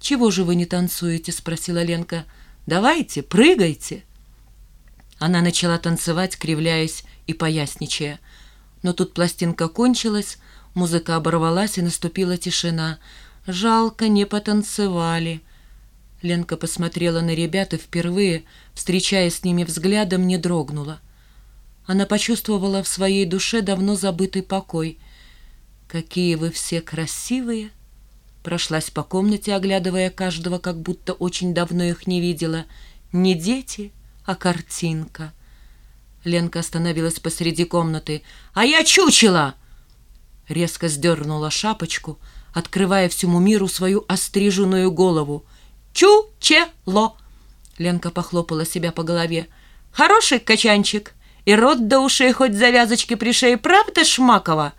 «Чего же вы не танцуете?» — спросила Ленка. «Давайте, прыгайте!» Она начала танцевать, кривляясь и поясничая. Но тут пластинка кончилась, музыка оборвалась, и наступила тишина. «Жалко, не потанцевали». Ленка посмотрела на ребят и впервые, встречаясь с ними взглядом, не дрогнула. Она почувствовала в своей душе давно забытый покой. «Какие вы все красивые!» Прошлась по комнате, оглядывая каждого, как будто очень давно их не видела. «Не дети, а картинка». Ленка остановилась посреди комнаты. «А я чучела!» Резко сдернула шапочку, открывая всему миру свою остриженную голову. «Чучело!» Ленка похлопала себя по голове. «Хороший качанчик! И рот до ушей хоть завязочки при шее, правда, Шмакова?»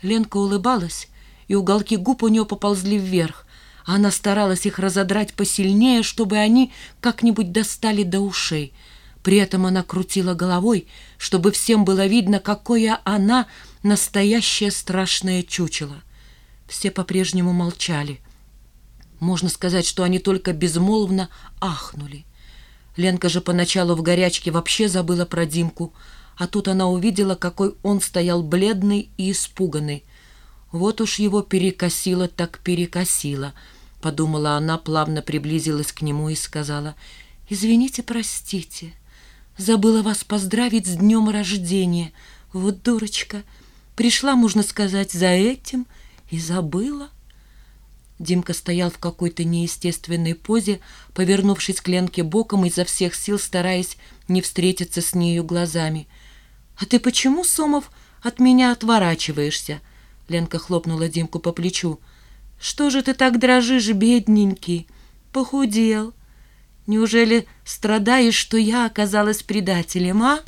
Ленка улыбалась, и уголки губ у нее поползли вверх. Она старалась их разодрать посильнее, чтобы они как-нибудь достали до ушей. При этом она крутила головой, чтобы всем было видно, какое она настоящее страшное чучело. Все по-прежнему молчали. Можно сказать, что они только безмолвно ахнули. Ленка же поначалу в горячке вообще забыла про Димку, а тут она увидела, какой он стоял бледный и испуганный. Вот уж его перекосило так перекосило, подумала она, плавно приблизилась к нему и сказала, «Извините, простите, забыла вас поздравить с днем рождения. Вот дурочка, пришла, можно сказать, за этим и забыла». Димка стоял в какой-то неестественной позе, повернувшись к Ленке боком, изо всех сил стараясь не встретиться с нею глазами. «А ты почему, Сомов, от меня отворачиваешься?» Ленка хлопнула Димку по плечу. «Что же ты так дрожишь, бедненький? Похудел. Неужели страдаешь, что я оказалась предателем, а?»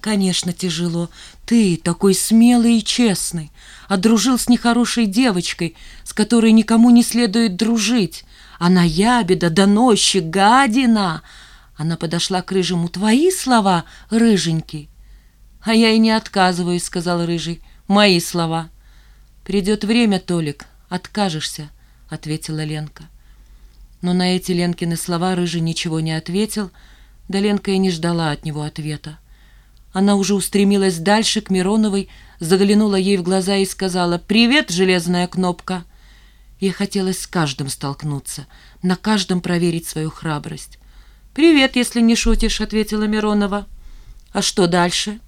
«Конечно, тяжело. Ты такой смелый и честный, а дружил с нехорошей девочкой, с которой никому не следует дружить. Она ябеда, доносчик, гадина!» Она подошла к Рыжему. «Твои слова, Рыженький?» «А я и не отказываюсь», — сказал Рыжий. «Мои слова». «Придет время, Толик, откажешься», — ответила Ленка. Но на эти Ленкины слова Рыжий ничего не ответил, да Ленка и не ждала от него ответа. Она уже устремилась дальше к Мироновой, заглянула ей в глаза и сказала «Привет, железная кнопка!» Ей хотелось с каждым столкнуться, на каждом проверить свою храбрость. «Привет, если не шутишь», — ответила Миронова. «А что дальше?»